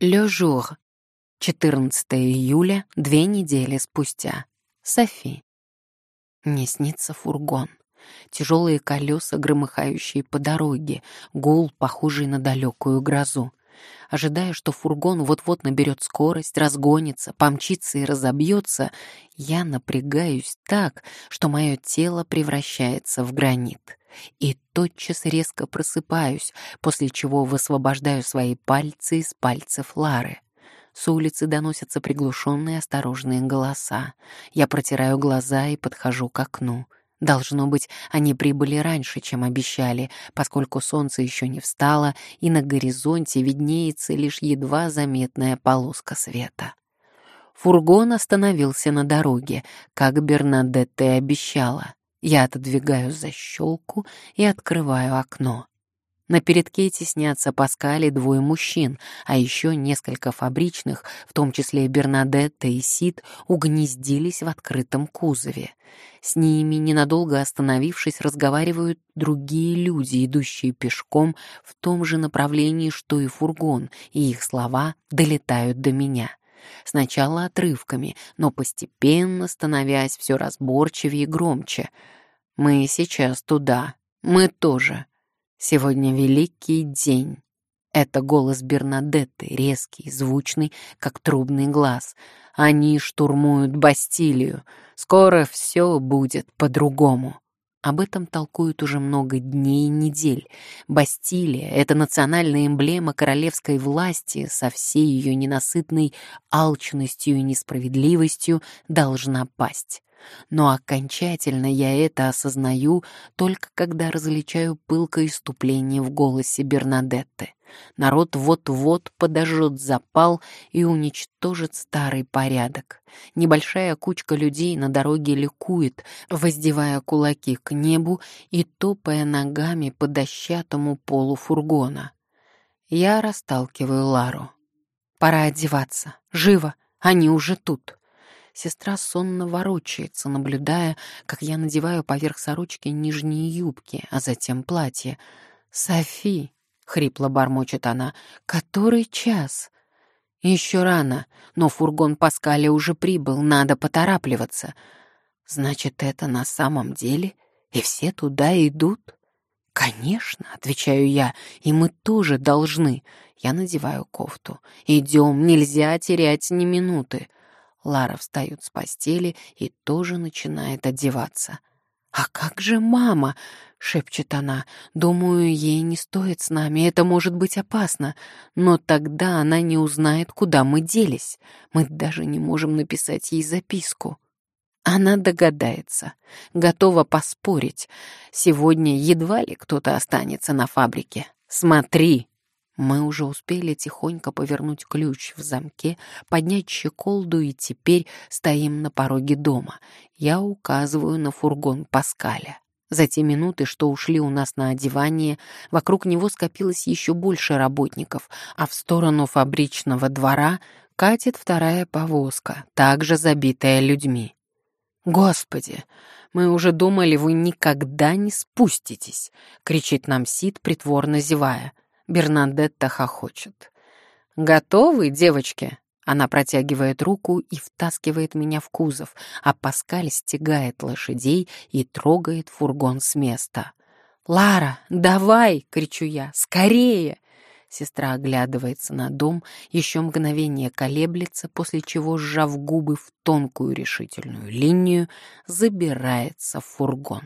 Ле жур. 14 июля, две недели спустя. Софи. Мне снится фургон. Тяжелые колеса, громыхающие по дороге, гул, похожий на далекую грозу. Ожидая, что фургон вот-вот наберет скорость, разгонится, помчится и разобьется, я напрягаюсь так, что мое тело превращается в гранит. И тотчас резко просыпаюсь, после чего высвобождаю свои пальцы из пальцев Лары. С улицы доносятся приглушенные осторожные голоса. Я протираю глаза и подхожу к окну. Должно быть, они прибыли раньше, чем обещали, поскольку солнце еще не встало, и на горизонте виднеется лишь едва заметная полоска света. Фургон остановился на дороге, как Бернадетте обещала. Я отодвигаю защелку и открываю окно. На передке теснятся Паскали двое мужчин, а еще несколько фабричных, в том числе Бернадетта и Сид, угнездились в открытом кузове. С ними, ненадолго остановившись, разговаривают другие люди, идущие пешком в том же направлении, что и фургон, и их слова долетают до меня. Сначала отрывками, но постепенно становясь все разборчивее и громче. «Мы сейчас туда. Мы тоже. Сегодня великий день. Это голос Бернадетты, резкий, звучный, как трубный глаз. Они штурмуют Бастилию. Скоро все будет по-другому. Об этом толкуют уже много дней и недель. Бастилия — это национальная эмблема королевской власти со всей ее ненасытной алчностью и несправедливостью должна пасть. Но окончательно я это осознаю только когда различаю пылкое иступление в голосе Бернадетты. Народ вот-вот подожжет запал и уничтожит старый порядок. Небольшая кучка людей на дороге ликует, воздевая кулаки к небу и топая ногами по дощатому полу фургона. Я расталкиваю Лару. «Пора одеваться. Живо! Они уже тут!» Сестра сонно ворочается, наблюдая, как я надеваю поверх сорочки нижние юбки, а затем платье. «Софи!» — хрипло бормочет она. «Который час?» «Еще рано, но фургон Паскаля уже прибыл, надо поторапливаться». «Значит, это на самом деле? И все туда идут?» «Конечно», — отвечаю я, — «и мы тоже должны». Я надеваю кофту. «Идем, нельзя терять ни минуты». Лара встает с постели и тоже начинает одеваться. «А как же мама?» — шепчет она. «Думаю, ей не стоит с нами, это может быть опасно. Но тогда она не узнает, куда мы делись. Мы даже не можем написать ей записку». Она догадается, готова поспорить. Сегодня едва ли кто-то останется на фабрике. «Смотри!» Мы уже успели тихонько повернуть ключ в замке, поднять щеколду и теперь стоим на пороге дома. Я указываю на фургон Паскаля. За те минуты, что ушли у нас на одевание, вокруг него скопилось еще больше работников, а в сторону фабричного двора катит вторая повозка, также забитая людьми. «Господи, мы уже думали, вы никогда не спуститесь!» — кричит нам Сид, притворно зевая. Бернадетта хохочет. «Готовы, девочки?» Она протягивает руку и втаскивает меня в кузов, а Паскаль стегает лошадей и трогает фургон с места. «Лара, давай!» — кричу я. «Скорее!» Сестра оглядывается на дом, еще мгновение колеблется, после чего, сжав губы в тонкую решительную линию, забирается в фургон.